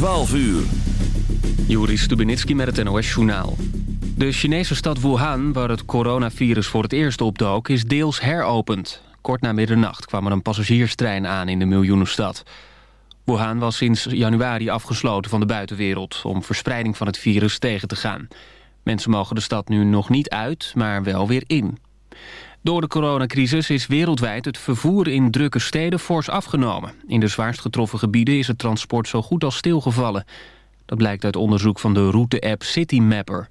12 uur. Joris Stubenitski met het NOS-journaal. De Chinese stad Wuhan, waar het coronavirus voor het eerst opdook... is deels heropend. Kort na middernacht kwam er een passagierstrein aan in de miljoenenstad. Wuhan was sinds januari afgesloten van de buitenwereld... om verspreiding van het virus tegen te gaan. Mensen mogen de stad nu nog niet uit, maar wel weer in. Door de coronacrisis is wereldwijd het vervoer in drukke steden fors afgenomen. In de zwaarst getroffen gebieden is het transport zo goed als stilgevallen. Dat blijkt uit onderzoek van de route-app Citymapper.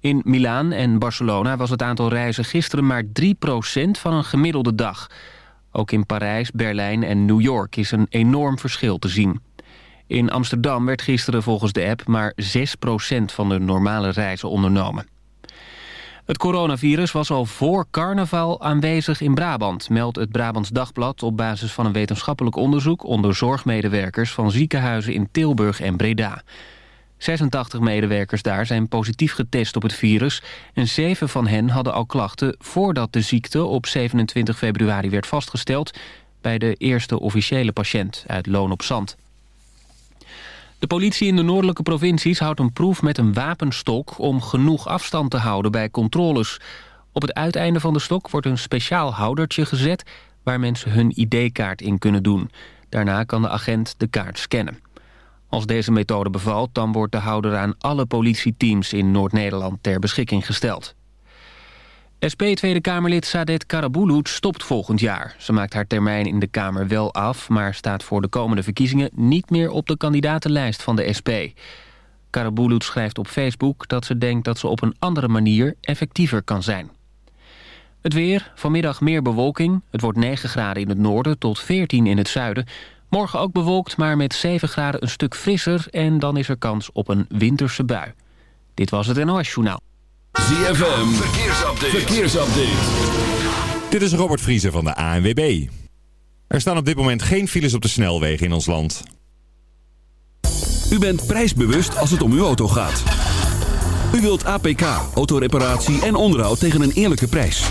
In Milaan en Barcelona was het aantal reizen gisteren maar 3% van een gemiddelde dag. Ook in Parijs, Berlijn en New York is een enorm verschil te zien. In Amsterdam werd gisteren volgens de app maar 6% van de normale reizen ondernomen. Het coronavirus was al voor carnaval aanwezig in Brabant... meldt het Brabants Dagblad op basis van een wetenschappelijk onderzoek... onder zorgmedewerkers van ziekenhuizen in Tilburg en Breda. 86 medewerkers daar zijn positief getest op het virus... en zeven van hen hadden al klachten voordat de ziekte op 27 februari werd vastgesteld... bij de eerste officiële patiënt uit Loon op Zand. De politie in de noordelijke provincies houdt een proef met een wapenstok... om genoeg afstand te houden bij controles. Op het uiteinde van de stok wordt een speciaal houdertje gezet... waar mensen hun ID-kaart in kunnen doen. Daarna kan de agent de kaart scannen. Als deze methode bevalt, dan wordt de houder aan alle politieteams in Noord-Nederland ter beschikking gesteld. SP Tweede Kamerlid Sadet Karabulut stopt volgend jaar. Ze maakt haar termijn in de Kamer wel af... maar staat voor de komende verkiezingen niet meer op de kandidatenlijst van de SP. Karabulut schrijft op Facebook dat ze denkt dat ze op een andere manier effectiever kan zijn. Het weer, vanmiddag meer bewolking. Het wordt 9 graden in het noorden tot 14 in het zuiden. Morgen ook bewolkt, maar met 7 graden een stuk frisser... en dan is er kans op een winterse bui. Dit was het NOS Journaal. ZFM, verkeersupdate. verkeersupdate. Dit is Robert Vriezer van de ANWB. Er staan op dit moment geen files op de snelwegen in ons land. U bent prijsbewust als het om uw auto gaat. U wilt APK, autoreparatie en onderhoud tegen een eerlijke prijs.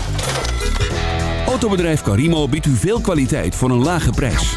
Autobedrijf Carimo biedt u veel kwaliteit voor een lage prijs.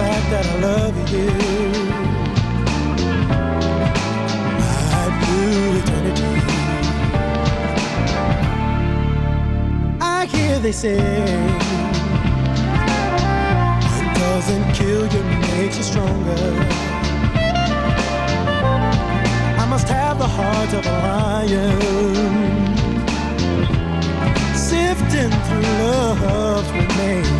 Fact that I love you. My blue eternity. I hear they say what doesn't kill you makes you stronger. I must have the heart of a lion, sifting through love's remains.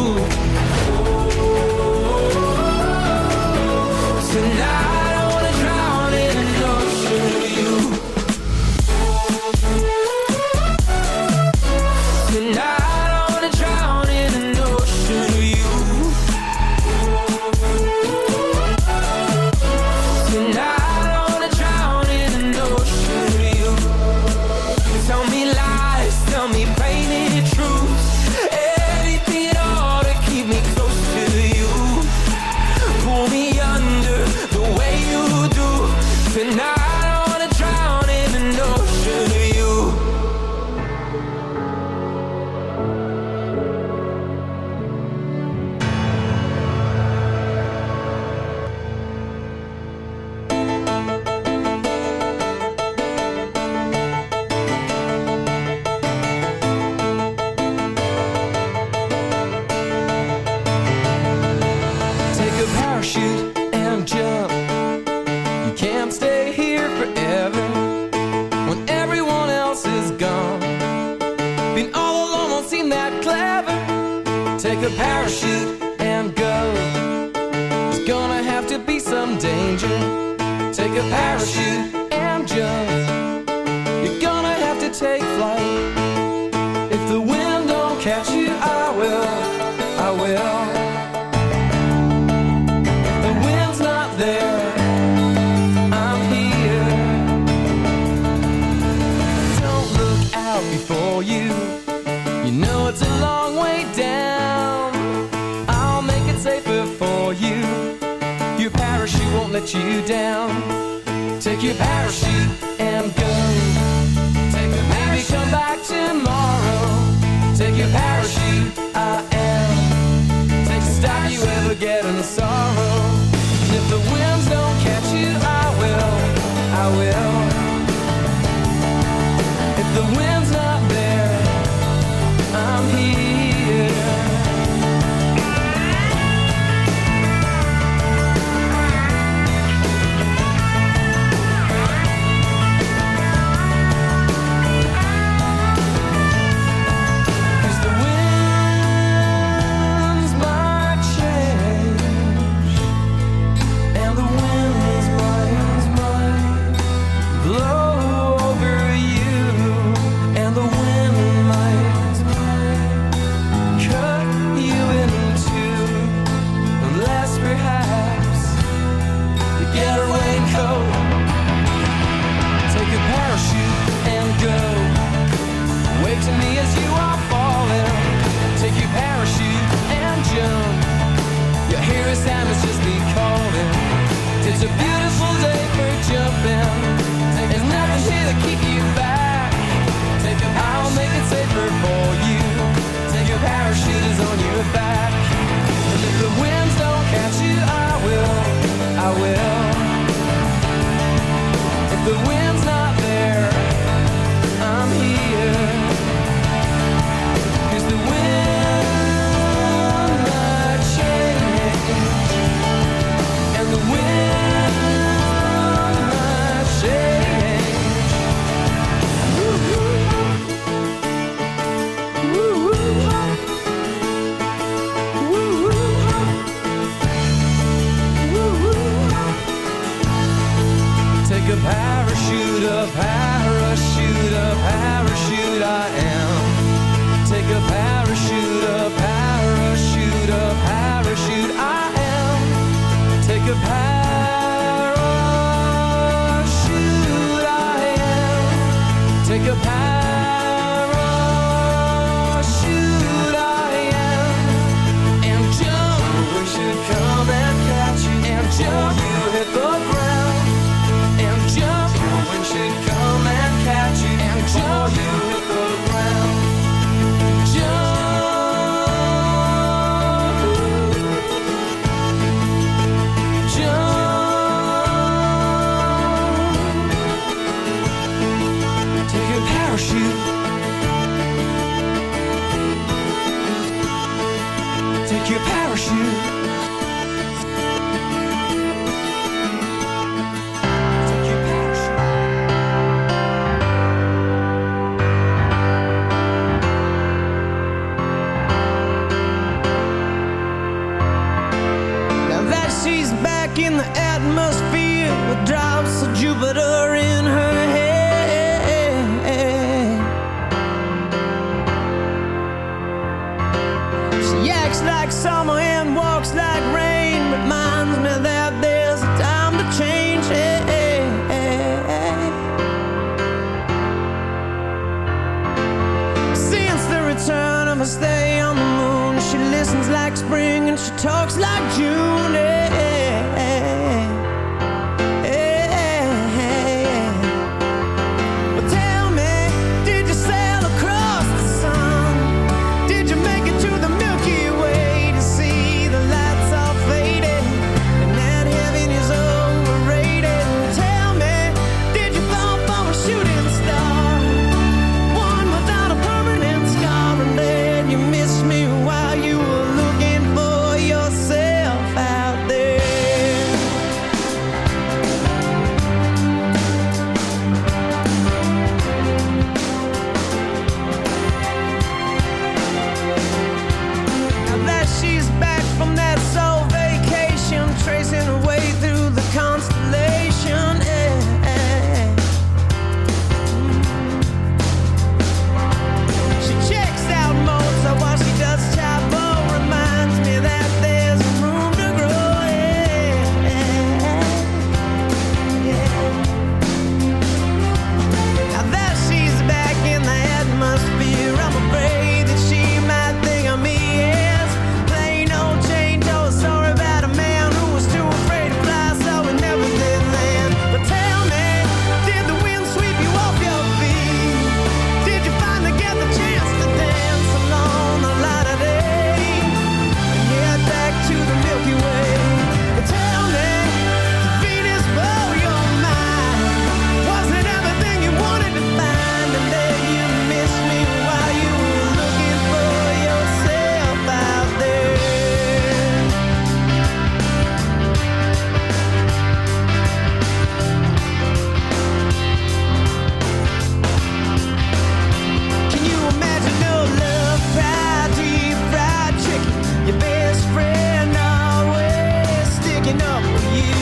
you.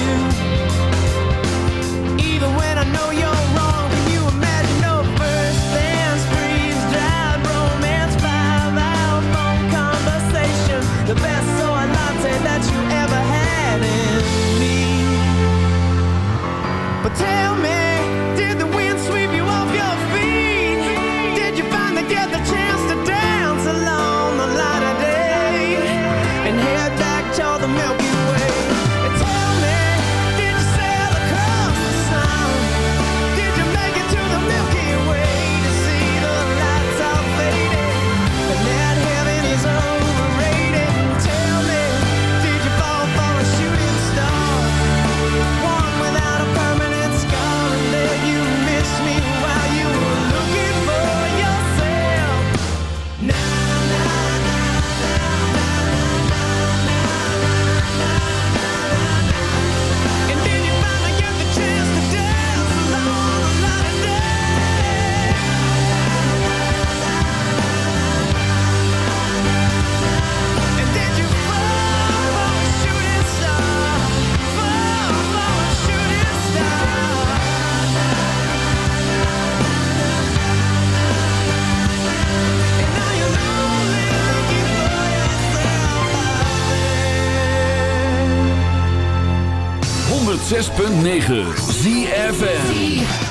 Even when I know you're. 106.9 ZFN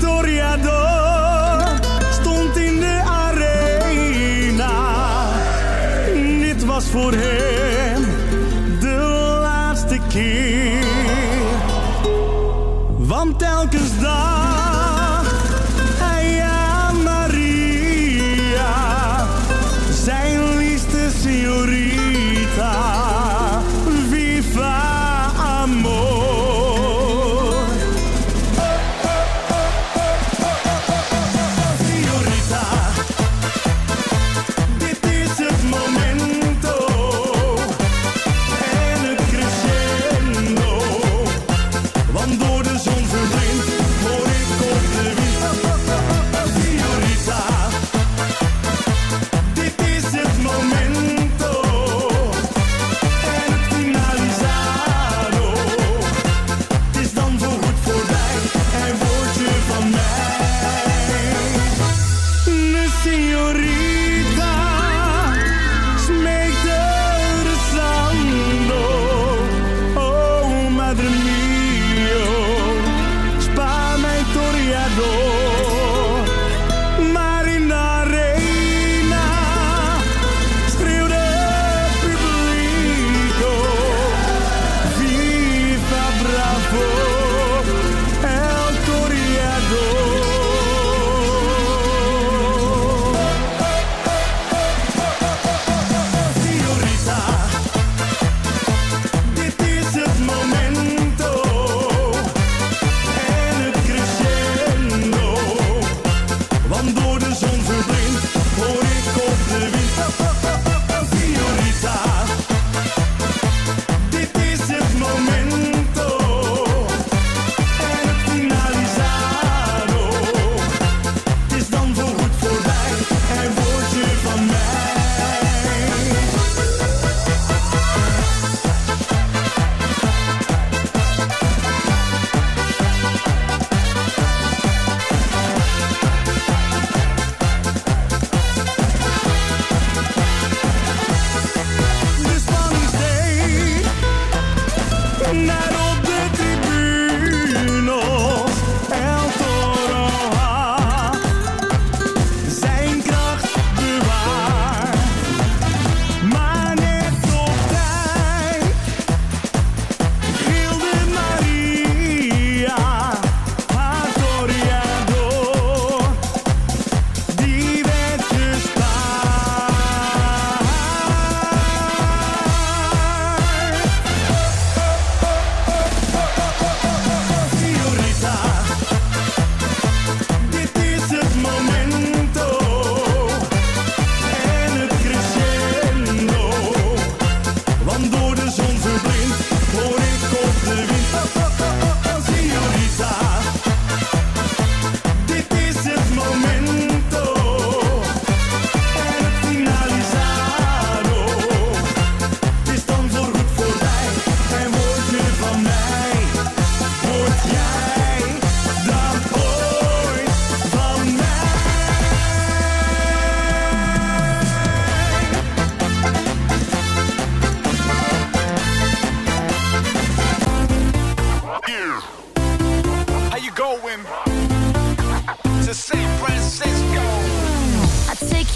Toriador por.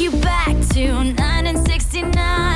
you back to 1969.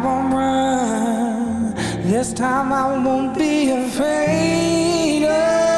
Won't run. This time I won't be afraid. Of